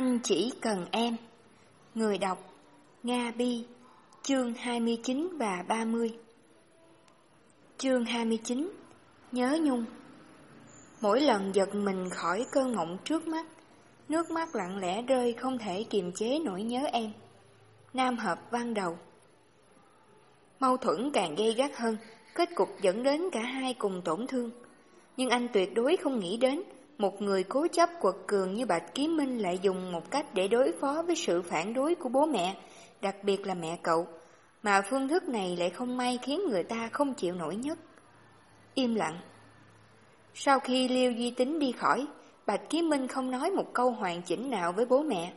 Anh chỉ cần em. Người đọc, Nga Bi, Chương 29 và 30 Chương 29 Nhớ Nhung. Mỗi lần giật mình khỏi cơn mộng trước mắt, Nước mắt lặng lẽ rơi không thể kiềm chế nỗi nhớ em. Nam hợp văn đầu. Mâu thuẫn càng gây gắt hơn, Kết cục dẫn đến cả hai cùng tổn thương. Nhưng anh tuyệt đối không nghĩ đến một người cố chấp quật cường như Bạch Kiếm Minh lại dùng một cách để đối phó với sự phản đối của bố mẹ, đặc biệt là mẹ cậu, mà phương thức này lại không may khiến người ta không chịu nổi nhất. Im lặng. Sau khi Liêu Duy Tính đi khỏi, Bạch Kiếm Minh không nói một câu hoàn chỉnh nào với bố mẹ.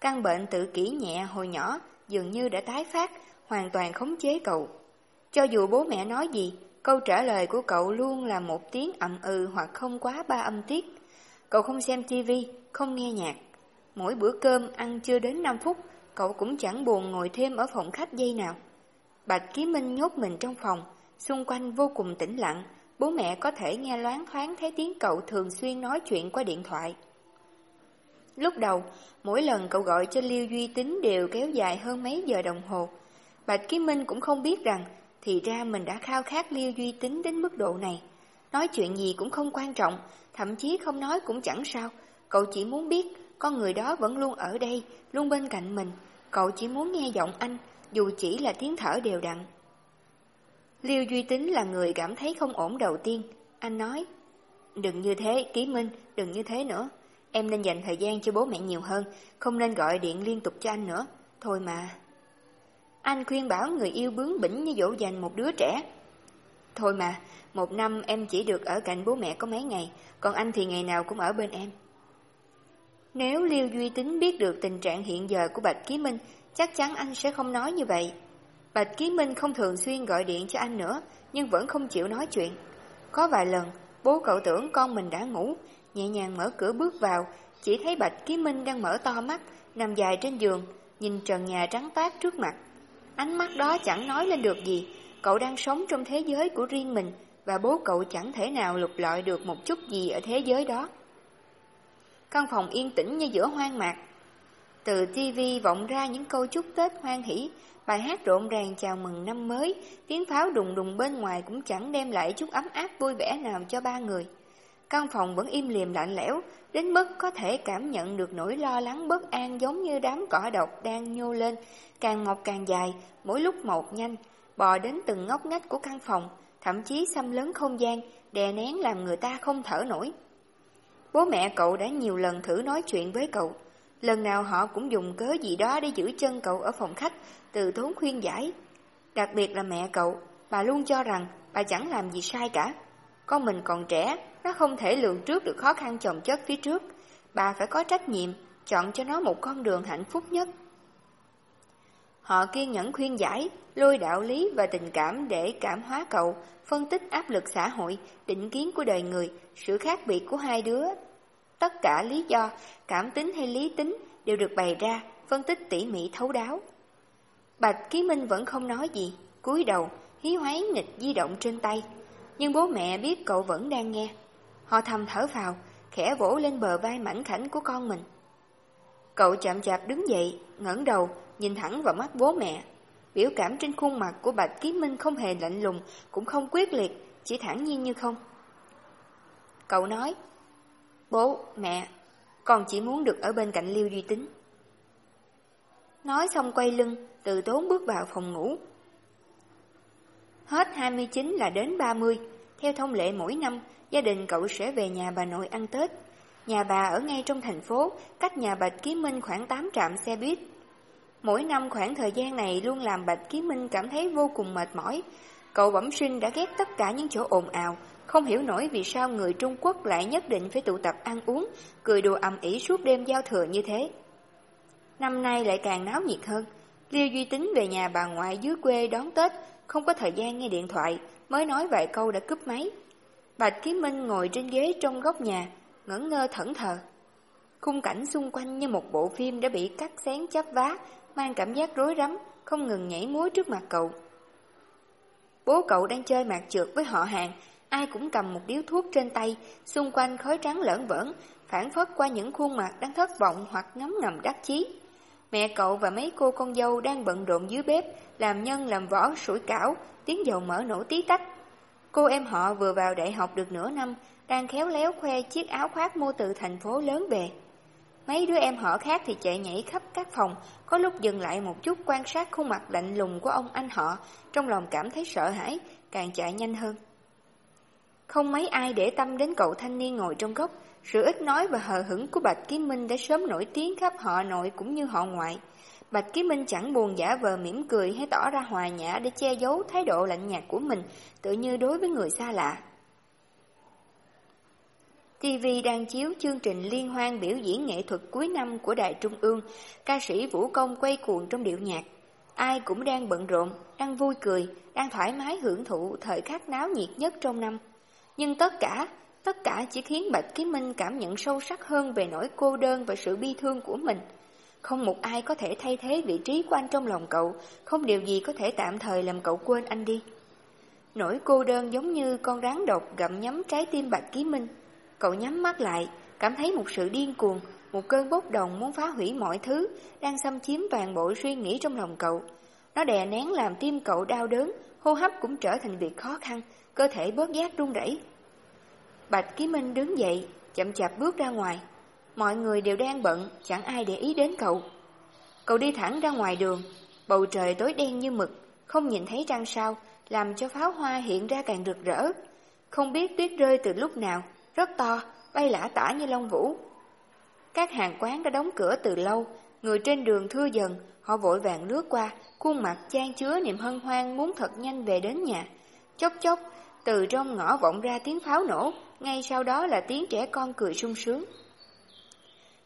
Căn bệnh tự kỷ nhẹ hồi nhỏ dường như đã tái phát, hoàn toàn khống chế cậu. Cho dù bố mẹ nói gì, câu trả lời của cậu luôn là một tiếng ậm ừ hoặc không quá ba âm tiết. Cậu không xem tivi, không nghe nhạc. Mỗi bữa cơm ăn chưa đến 5 phút, cậu cũng chẳng buồn ngồi thêm ở phòng khách giây nào. Bạch Ký Minh nhốt mình trong phòng, xung quanh vô cùng tĩnh lặng, bố mẹ có thể nghe loáng thoáng thấy tiếng cậu thường xuyên nói chuyện qua điện thoại. Lúc đầu, mỗi lần cậu gọi cho Liêu Duy Tính đều kéo dài hơn mấy giờ đồng hồ. Bạch Ký Minh cũng không biết rằng, thì ra mình đã khao khát Liêu Duy Tính đến mức độ này. Nói chuyện gì cũng không quan trọng, thậm chí không nói cũng chẳng sao. Cậu chỉ muốn biết con người đó vẫn luôn ở đây, luôn bên cạnh mình. Cậu chỉ muốn nghe giọng anh, dù chỉ là tiếng thở đều đặn. Liêu Duy Tính là người cảm thấy không ổn đầu tiên. Anh nói, đừng như thế, Ký Minh, đừng như thế nữa. Em nên dành thời gian cho bố mẹ nhiều hơn, không nên gọi điện liên tục cho anh nữa. Thôi mà. Anh khuyên bảo người yêu bướng bỉnh như dỗ dành một đứa trẻ. Thôi mà, một năm em chỉ được ở cạnh bố mẹ có mấy ngày, còn anh thì ngày nào cũng ở bên em. Nếu Liêu Duy Tính biết được tình trạng hiện giờ của Bạch Ký Minh, chắc chắn anh sẽ không nói như vậy. Bạch Ký Minh không thường xuyên gọi điện cho anh nữa, nhưng vẫn không chịu nói chuyện. Có vài lần, bố cậu tưởng con mình đã ngủ, nhẹ nhàng mở cửa bước vào, chỉ thấy Bạch Ký Minh đang mở to mắt, nằm dài trên giường, nhìn trần nhà trắng toát trước mặt. Ánh mắt đó chẳng nói lên được gì, cậu đang sống trong thế giới của riêng mình, và bố cậu chẳng thể nào lục lọi được một chút gì ở thế giới đó. Căn phòng yên tĩnh như giữa hoang mạc. Từ TV vọng ra những câu chúc Tết hoan hỷ, bài hát rộn ràng chào mừng năm mới, tiếng pháo đùng đùng bên ngoài cũng chẳng đem lại chút ấm áp vui vẻ nào cho ba người. Căn phòng vẫn im liềm lạnh lẽo, đến mức có thể cảm nhận được nỗi lo lắng bất an giống như đám cỏ độc đang nhô lên, càng mọc càng dài, mỗi lúc một nhanh, bò đến từng ngóc ngách của căn phòng, thậm chí xâm lấn không gian, đè nén làm người ta không thở nổi. Bố mẹ cậu đã nhiều lần thử nói chuyện với cậu, lần nào họ cũng dùng cớ gì đó để giữ chân cậu ở phòng khách, từ tốn khuyên giải. Đặc biệt là mẹ cậu, bà luôn cho rằng bà chẳng làm gì sai cả. Con mình còn trẻ, nó không thể lường trước được khó khăn chồng chất phía trước. Bà phải có trách nhiệm, chọn cho nó một con đường hạnh phúc nhất. Họ kiên nhẫn khuyên giải, lôi đạo lý và tình cảm để cảm hóa cậu, phân tích áp lực xã hội, định kiến của đời người, sự khác biệt của hai đứa. Tất cả lý do, cảm tính hay lý tính đều được bày ra, phân tích tỉ mỉ thấu đáo. Bạch Ký Minh vẫn không nói gì, cúi đầu, hí hoáy nghịch di động trên tay. Nhưng bố mẹ biết cậu vẫn đang nghe. Họ thầm thở vào, khẽ vỗ lên bờ vai mảnh khảnh của con mình. Cậu chậm chạp đứng dậy, ngẩng đầu, nhìn thẳng vào mắt bố mẹ. Biểu cảm trên khuôn mặt của Bạch Ký Minh không hề lạnh lùng, cũng không quyết liệt, chỉ thẳng nhiên như không. Cậu nói, Bố, mẹ, con chỉ muốn được ở bên cạnh Liêu Duy Tính. Nói xong quay lưng, từ tốn bước vào phòng ngủ. Hết 29 là đến 30, theo thông lệ mỗi năm, gia đình cậu sẽ về nhà bà nội ăn Tết. Nhà bà ở ngay trong thành phố, cách nhà Bạch Ký Minh khoảng 8 trạm xe buýt. Mỗi năm khoảng thời gian này luôn làm Bạch Ký Minh cảm thấy vô cùng mệt mỏi. Cậu bẩm sinh đã ghét tất cả những chỗ ồn ào, không hiểu nổi vì sao người Trung Quốc lại nhất định phải tụ tập ăn uống, cười đùa ầm ĩ suốt đêm giao thừa như thế. Năm nay lại càng náo nhiệt hơn. Liêu Duy Tính về nhà bà ngoại dưới quê đón Tết, không có thời gian nghe điện thoại, mới nói vài câu đã cúp máy. Bạch Ký Minh ngồi trên ghế trong góc nhà, ngẩn ngơ thẫn thờ. Khung cảnh xung quanh như một bộ phim đã bị cắt xén chắp vá, mang cảm giác rối rắm, không ngừng nhảy múa trước mặt cậu. Bố cậu đang chơi mạc trượt với họ hàng, ai cũng cầm một điếu thuốc trên tay, xung quanh khói trắng lởn vởn, phản phất qua những khuôn mặt đang thất vọng hoặc ngấm ngầm đắc chí. Mẹ cậu và mấy cô con dâu đang bận rộn dưới bếp, làm nhân làm vỏ sủi cảo, tiếng dầu mỡ nổ tí tách. Cô em họ vừa vào đại học được nửa năm, đang khéo léo khoe chiếc áo khoác mua từ thành phố lớn về. Mấy đứa em họ khác thì chạy nhảy khắp các phòng, có lúc dừng lại một chút quan sát khuôn mặt lạnh lùng của ông anh họ, trong lòng cảm thấy sợ hãi, càng chạy nhanh hơn. Không mấy ai để tâm đến cậu thanh niên ngồi trong góc, sự ít nói và hờ hững của Bạch Kiến Minh đã sớm nổi tiếng khắp họ nội cũng như họ ngoại. Bạch Kiến Minh chẳng buồn giả vờ mỉm cười hay tỏ ra hòa nhã để che giấu thái độ lạnh nhạt của mình, tự như đối với người xa lạ. TV đang chiếu chương trình liên hoan biểu diễn nghệ thuật cuối năm của Đài Trung ương, ca sĩ Vũ Công quay cuồng trong điệu nhạc. Ai cũng đang bận rộn, đang vui cười, đang thoải mái hưởng thụ thời khắc náo nhiệt nhất trong năm. Nhưng tất cả, tất cả chỉ khiến Bạch Ký Minh cảm nhận sâu sắc hơn về nỗi cô đơn và sự bi thương của mình. Không một ai có thể thay thế vị trí của anh trong lòng cậu, không điều gì có thể tạm thời làm cậu quên anh đi. Nỗi cô đơn giống như con rắn độc gặm nhấm trái tim Bạch Ký Minh. Cậu nhắm mắt lại, cảm thấy một sự điên cuồng, một cơn bốc đồng muốn phá hủy mọi thứ, đang xâm chiếm toàn bộ suy nghĩ trong lòng cậu. Nó đè nén làm tim cậu đau đớn, hô hấp cũng trở thành việc khó khăn, cơ thể bớt giác run rẩy. Bạch Ký Minh đứng dậy, chậm chạp bước ra ngoài. Mọi người đều đang bận, chẳng ai để ý đến cậu. Cậu đi thẳng ra ngoài đường, bầu trời tối đen như mực, không nhìn thấy trăng sao, làm cho pháo hoa hiện ra càng rực rỡ. Không biết tuyết rơi từ lúc nào, rất to, bay lả tả như lông vũ. Các hàng quán đã đóng cửa từ lâu, người trên đường thưa dần, họ vội vàng lướt qua, khuôn mặt chan chứa niềm hân hoan muốn thật nhanh về đến nhà. Chốc chốc, từ trong ngõ vọng ra tiếng pháo nổ, ngay sau đó là tiếng trẻ con cười sung sướng.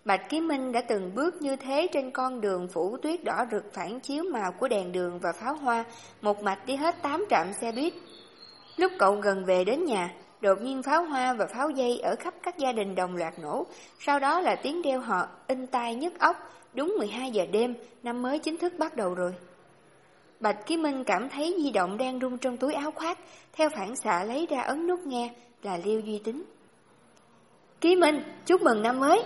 Bạch Ký Minh đã từng bước như thế trên con đường phủ tuyết đỏ rực phản chiếu màu của đèn đường và pháo hoa, một mạch đi hết tám trạm xe buýt. Lúc cậu gần về đến nhà, đột nhiên pháo hoa và pháo dây ở khắp các gia đình đồng loạt nổ, sau đó là tiếng đeo họ, in tai nhức óc, đúng 12 giờ đêm, năm mới chính thức bắt đầu rồi. Bạch Ký Minh cảm thấy di động đang rung trong túi áo khoác, theo phản xạ lấy ra ấn nút nghe là Liêu Duy Tính. Ký Minh, chúc mừng năm mới!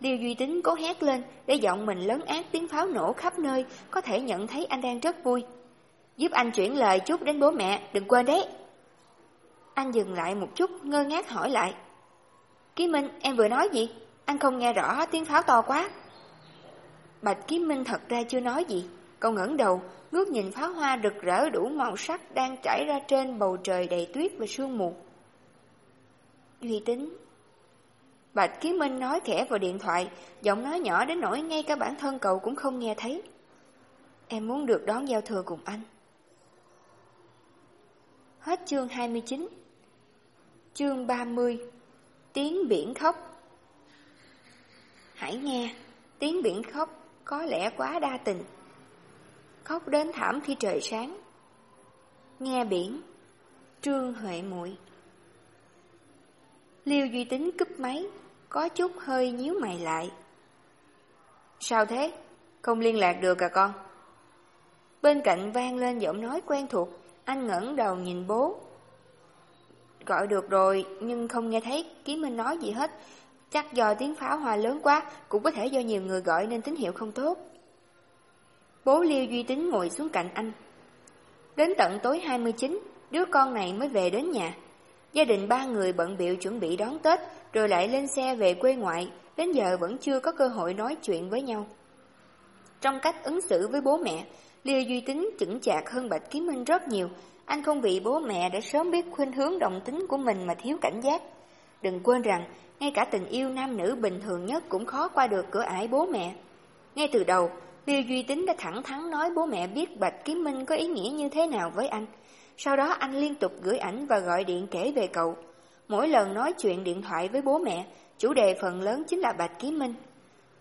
Liêu Duy Tính cố hét lên để giọng mình lớn ác tiếng pháo nổ khắp nơi, có thể nhận thấy anh đang rất vui. Giúp anh chuyển lời chút đến bố mẹ, đừng quên đấy. Anh dừng lại một chút, ngơ ngác hỏi lại. Ký Minh, em vừa nói gì? Anh không nghe rõ tiếng pháo to quá. Bạch Ký Minh thật ra chưa nói gì. Cậu ngẩng đầu, ngước nhìn pháo hoa rực rỡ đủ màu sắc đang chảy ra trên bầu trời đầy tuyết và sương mù. Duy tính Bạch Ký Minh nói khẽ vào điện thoại, giọng nói nhỏ đến nỗi ngay cả bản thân cậu cũng không nghe thấy. Em muốn được đón giao thừa cùng anh. Hết chương 29 Chương 30 Tiếng biển khóc Hãy nghe, tiếng biển khóc có lẽ quá đa tình. Khóc đến thảm khi trời sáng. Nghe biển, Trương Huệ muội Liêu Duy Tính cúp máy, có chút hơi nhíu mày lại. Sao thế? Không liên lạc được à con? Bên cạnh vang lên giọng nói quen thuộc, anh ngẩng đầu nhìn bố. Gọi được rồi, nhưng không nghe thấy Kiến Minh nói gì hết. Chắc do tiếng pháo hoa lớn quá, cũng có thể do nhiều người gọi nên tín hiệu không tốt. Bố Liêu Duy Tính ngồi xuống cạnh anh. Đến tận tối 29, đứa con này mới về đến nhà. Gia đình ba người bận biệu chuẩn bị đón Tết, rồi lại lên xe về quê ngoại, đến giờ vẫn chưa có cơ hội nói chuyện với nhau. Trong cách ứng xử với bố mẹ, Liêu Duy Tính chững chạc hơn Bạch Kiếm Minh rất nhiều. Anh không bị bố mẹ đã sớm biết khuynh hướng đồng tính của mình mà thiếu cảnh giác. Đừng quên rằng, ngay cả tình yêu nam nữ bình thường nhất cũng khó qua được cửa ải bố mẹ. Ngay từ đầu, Liêu Duy Tính đã thẳng thắn nói bố mẹ biết Bạch Kiếm Minh có ý nghĩa như thế nào với anh. Sau đó anh liên tục gửi ảnh và gọi điện kể về cậu. Mỗi lần nói chuyện điện thoại với bố mẹ, chủ đề phần lớn chính là Bạch Kiếm Minh.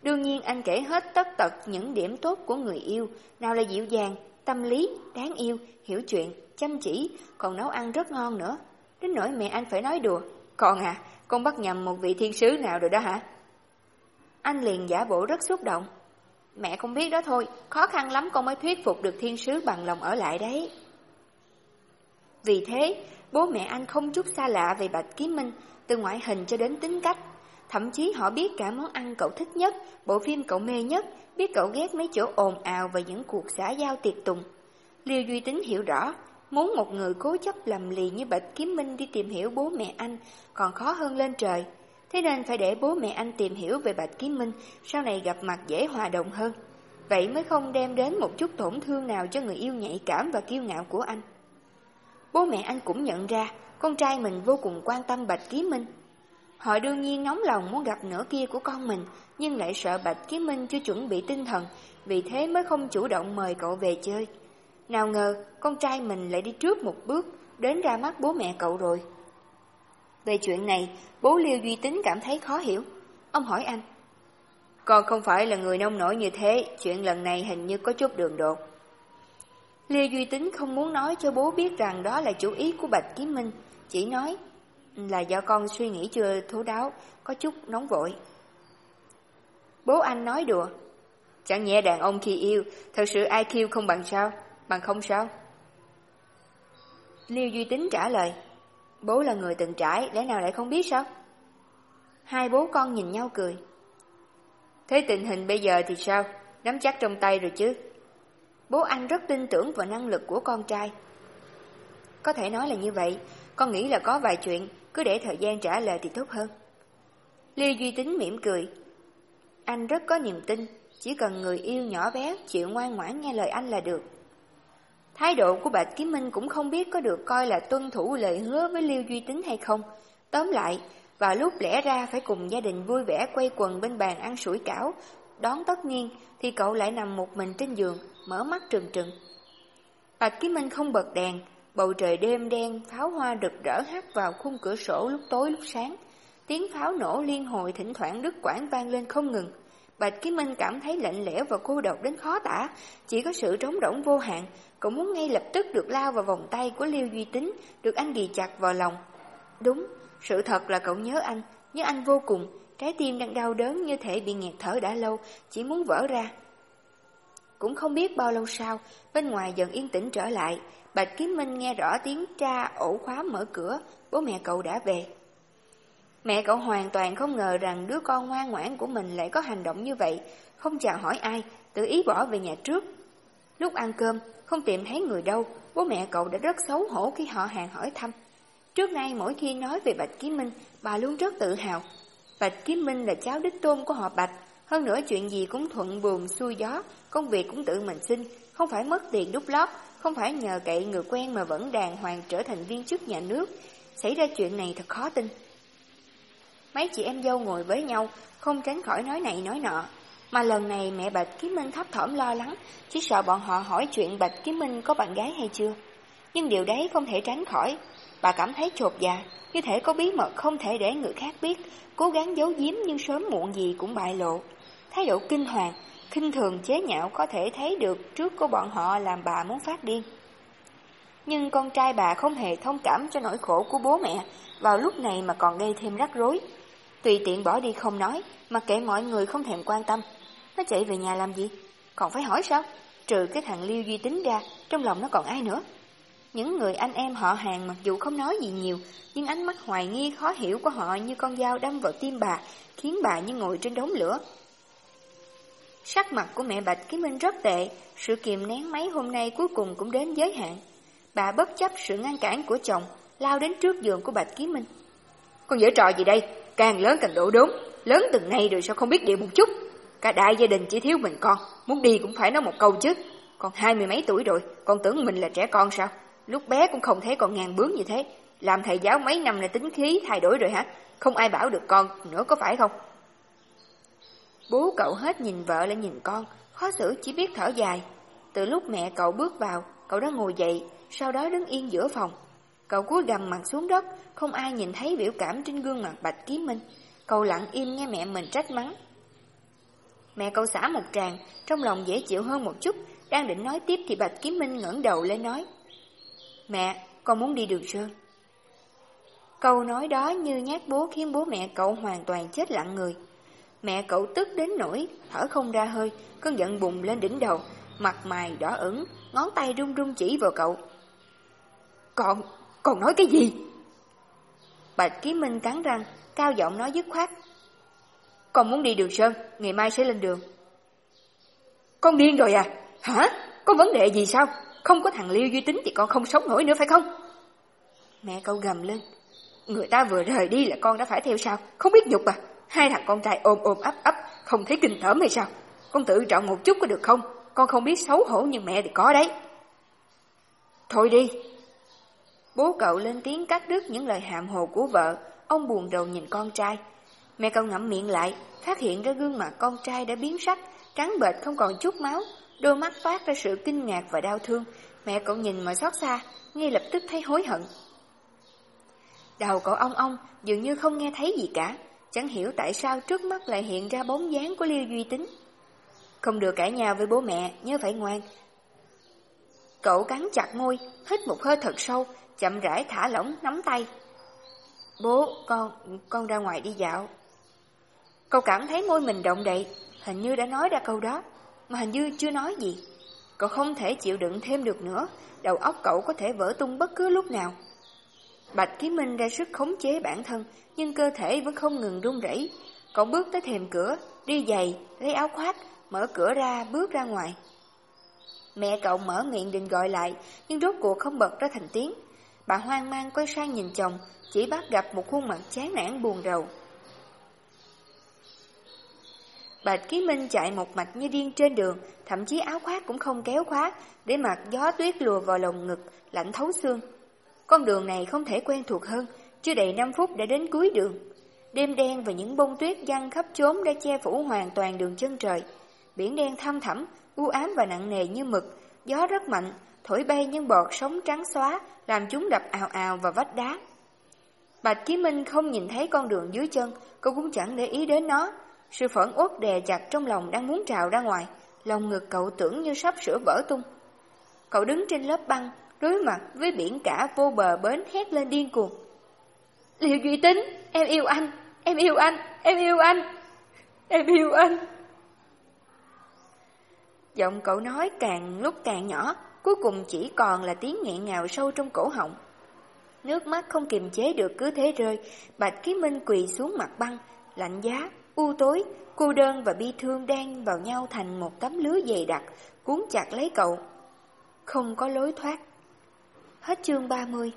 Đương nhiên anh kể hết tất tật những điểm tốt của người yêu, nào là dịu dàng, tâm lý, đáng yêu, hiểu chuyện, chăm chỉ, còn nấu ăn rất ngon nữa. Đến nỗi mẹ anh phải nói đùa, còn à, con bắt nhầm một vị thiên sứ nào rồi đó hả? Anh liền giả bộ rất xúc động. Mẹ không biết đó thôi, khó khăn lắm con mới thuyết phục được thiên sứ bằng lòng ở lại đấy. Vì thế, bố mẹ anh không chút xa lạ về Bạch Kiếm Minh, từ ngoại hình cho đến tính cách. Thậm chí họ biết cả món ăn cậu thích nhất, bộ phim cậu mê nhất, biết cậu ghét mấy chỗ ồn ào và những cuộc xã giao tiệc tùng. Liêu Duy Tính hiểu rõ, muốn một người cố chấp lầm lì như Bạch Kiếm Minh đi tìm hiểu bố mẹ anh còn khó hơn lên trời. Thế nên phải để bố mẹ anh tìm hiểu về Bạch Kiếm Minh, sau này gặp mặt dễ hòa đồng hơn. Vậy mới không đem đến một chút tổn thương nào cho người yêu nhạy cảm và kiêu ngạo của anh. Bố mẹ anh cũng nhận ra, con trai mình vô cùng quan tâm Bạch Kiếm Minh. Họ đương nhiên nóng lòng muốn gặp nửa kia của con mình, nhưng lại sợ Bạch Kiếm Minh chưa chuẩn bị tinh thần, vì thế mới không chủ động mời cậu về chơi. Nào ngờ, con trai mình lại đi trước một bước, đến ra mắt bố mẹ cậu rồi. Về chuyện này, bố Liêu Duy Tính cảm thấy khó hiểu. Ông hỏi anh. Con không phải là người nông nổi như thế, chuyện lần này hình như có chút đường đột. Liêu Duy Tính không muốn nói cho bố biết rằng đó là chủ ý của Bạch Kiếm Minh, chỉ nói là do con suy nghĩ chưa thấu đáo, có chút nóng vội. Bố anh nói đùa, chẳng nhẽ đàn ông khi yêu, thật sự IQ không bằng sao, bằng không sao. Liêu Duy Tính trả lời, bố là người từng trải, lẽ nào lại không biết sao? Hai bố con nhìn nhau cười. Thế tình hình bây giờ thì sao? Nắm chắc trong tay rồi chứ? Bố anh rất tin tưởng vào năng lực của con trai. Có thể nói là như vậy, con nghĩ là có vài chuyện, cứ để thời gian trả lời thì tốt hơn. Liêu Duy Tính mỉm cười. Anh rất có niềm tin, chỉ cần người yêu nhỏ bé chịu ngoan ngoãn nghe lời anh là được. Thái độ của Bạch Kiếm Minh cũng không biết có được coi là tuân thủ lời hứa với Liêu Duy Tính hay không. Tóm lại, vào lúc lẽ ra phải cùng gia đình vui vẻ quay quần bên bàn ăn sủi cảo, đón tất nhiên thì cậu lại nằm một mình trên giường, mở mắt trừng trừng. Bạch Kiếm Minh không bật đèn, bầu trời đêm đen, pháo hoa rực rỡ hắt vào khung cửa sổ lúc tối lúc sáng. Tiếng pháo nổ liên hồi thỉnh thoảng đứt quãng vang lên không ngừng. Bạch Kiếm Minh cảm thấy lạnh lẽo và cô độc đến khó tả, chỉ có sự trống rỗng vô hạn, cậu muốn ngay lập tức được lao vào vòng tay của Liêu Duy Tính, được anh ghi chặt vào lòng. Đúng, sự thật là cậu nhớ anh, nhớ anh vô cùng, trái tim đang đau đớn như thể bị nghẹt thở đã lâu, chỉ muốn vỡ ra. Cũng không biết bao lâu sau, bên ngoài dần yên tĩnh trở lại, Bạch Kiếm Minh nghe rõ tiếng cha ổ khóa mở cửa, bố mẹ cậu đã về. Mẹ cậu hoàn toàn không ngờ rằng đứa con ngoan ngoãn của mình lại có hành động như vậy, không chào hỏi ai, tự ý bỏ về nhà trước. Lúc ăn cơm, không tìm thấy người đâu, bố mẹ cậu đã rất xấu hổ khi họ hàng hỏi thăm. Trước nay mỗi khi nói về Bạch Kiếm Minh, bà luôn rất tự hào. Bạch Kiếm Minh là cháu đích tôn của họ Bạch, hơn nữa chuyện gì cũng thuận buồm xuôi gió, công việc cũng tự mình xin, không phải mất tiền đúc lót, không phải nhờ cậy người quen mà vẫn đàng hoàng trở thành viên chức nhà nước. Xảy ra chuyện này thật khó tin. Mấy chị em dâu ngồi với nhau, không tránh khỏi nói này nói nọ. Mà lần này mẹ Bạch Kiếm Minh thấp thỏm lo lắng, chỉ sợ bọn họ hỏi chuyện Bạch Kiếm Minh có bạn gái hay chưa. Nhưng điều đấy không thể tránh khỏi. Bà cảm thấy chột dạ, như thể có bí mật không thể để người khác biết, cố gắng giấu giếm nhưng sớm muộn gì cũng bại lộ. Thái độ kinh hoàng, khinh thường chế nhạo có thể thấy được trước của bọn họ làm bà muốn phát điên. Nhưng con trai bà không hề thông cảm cho nỗi khổ của bố mẹ, vào lúc này mà còn gây thêm rắc rối. Tùy tiện bỏ đi không nói, mà kể mọi người không thèm quan tâm. Nó chạy về nhà làm gì? Còn phải hỏi sao? Trừ cái thằng Liêu Duy tính ra, trong lòng nó còn ai nữa? Những người anh em họ hàng mặc dù không nói gì nhiều, nhưng ánh mắt hoài nghi khó hiểu của họ như con dao đâm vào tim bà, khiến bà như ngồi trên đống lửa. Sắc mặt của mẹ Bạch Ký Minh rất tệ, sự kiềm nén mấy hôm nay cuối cùng cũng đến giới hạn. Bà bất chấp sự ngăn cản của chồng, lao đến trước giường của Bạch Ký Minh. Con dở trò gì đây? Càng lớn càng đổ đốn, lớn từng nay rồi sao không biết điều một chút? Cả đại gia đình chỉ thiếu mình con, muốn đi cũng phải nói một câu chứ. Con hai mươi mấy tuổi rồi, con tưởng mình là trẻ con sao? Lúc bé cũng không thấy con ngàn bướng như thế. Làm thầy giáo mấy năm là tính khí thay đổi rồi hả? Không ai bảo được con nữa có phải không? Bố cậu hết nhìn vợ lại nhìn con, khó xử chỉ biết thở dài. Từ lúc mẹ cậu bước vào, cậu đã ngồi dậy, sau đó đứng yên giữa phòng. Cậu cúi gầm mặt xuống đất, không ai nhìn thấy biểu cảm trên gương mặt Bạch Kiếm Minh. Cậu lặng im nghe mẹ mình trách mắng. Mẹ cậu xả một tràng, trong lòng dễ chịu hơn một chút, đang định nói tiếp thì Bạch Kiếm Minh ngẩng đầu lên nói. Mẹ, con muốn đi đường sơn. Câu nói đó như nhát bố khiến bố mẹ cậu hoàn toàn chết lặng người. Mẹ cậu tức đến nỗi, thở không ra hơi, cơn giận bùng lên đỉnh đầu, mặt mày đỏ ửng, ngón tay run run chỉ vào cậu. còn còn nói cái gì? Bạch Ký Minh cắn răng, cao giọng nói dứt khoát. Con muốn đi đường Sơn, ngày mai sẽ lên đường. Con điên rồi à? Hả? Có vấn đề gì sao? Không có thằng Liêu Duy Tính thì con không sống nổi nữa phải không? Mẹ câu gầm lên. Người ta vừa rời đi là con đã phải theo sao? Không biết nhục à? Hai thằng con trai ôm ôm ấp ấp, không thấy kinh tởm hay sao? Con tự trọng một chút có được không? Con không biết xấu hổ nhưng mẹ thì có đấy. Thôi đi. Bố cậu lên tiếng cắt đứt những lời hàm hồ của vợ. Ông buồn đầu nhìn con trai. Mẹ cậu ngậm miệng lại, phát hiện ra gương mặt con trai đã biến sắc, trắng bệch không còn chút máu, đôi mắt phát ra sự kinh ngạc và đau thương. Mẹ cậu nhìn mà xót xa, ngay lập tức thấy hối hận. Đầu cậu ong ong, dường như không nghe thấy gì cả, chẳng hiểu tại sao trước mắt lại hiện ra bóng dáng của Liêu Duy Tính. Không được cãi nhau với bố mẹ, nhớ phải ngoan. Cậu cắn chặt môi, hít một hơi thật sâu, chậm rãi thả lỏng nắm tay. Bố, con, con ra ngoài đi dạo. Cậu cảm thấy môi mình động đậy, hình như đã nói ra câu đó, mà hình như chưa nói gì. Cậu không thể chịu đựng thêm được nữa, đầu óc cậu có thể vỡ tung bất cứ lúc nào. Bạch Ký Minh ra sức khống chế bản thân, nhưng cơ thể vẫn không ngừng run rẩy. Cậu bước tới thềm cửa, đi giày, lấy áo khoác, mở cửa ra, bước ra ngoài. Mẹ cậu mở miệng định gọi lại, nhưng rốt cuộc không bật ra thành tiếng. Bà hoang mang quay sang nhìn chồng, chỉ bắt gặp một khuôn mặt chán nản buồn rầu. Bạch Ký Minh chạy một mạch như điên trên đường, thậm chí áo khoác cũng không kéo khóa, để mặc gió tuyết lùa vào lồng ngực, lạnh thấu xương. Con đường này không thể quen thuộc hơn, chưa đầy 5 phút đã đến cuối đường. Đêm đen và những bông tuyết giăng khắp chốn đã che phủ hoàn toàn đường chân trời. Biển đen thăm thẳm, u ám và nặng nề như mực, gió rất mạnh, thổi bay những bọt sóng trắng xóa, làm chúng đập ào ào vào vách đá. Bạch Chí Minh không nhìn thấy con đường dưới chân, cô cũng chẳng để ý đến nó. Sự phẫn uất đè chặt trong lòng đang muốn trào ra ngoài, lòng ngực cậu tưởng như sắp sửa vỡ tung. Cậu đứng trên lớp băng, đối mặt với biển cả vô bờ bến hét lên điên cuồng. Liệu Duy Tính, em yêu anh, em yêu anh, em yêu anh, em yêu anh. Giọng cậu nói càng lúc càng nhỏ, cuối cùng chỉ còn là tiếng nghẹn ngào sâu trong cổ họng. Nước mắt không kiềm chế được cứ thế rơi, Bạch Ký Minh quỳ xuống mặt băng, lạnh giá, u tối, cô đơn và bi thương đang vào nhau thành một tấm lưới dày đặc, cuốn chặt lấy cậu. Không có lối thoát. Hết chương 30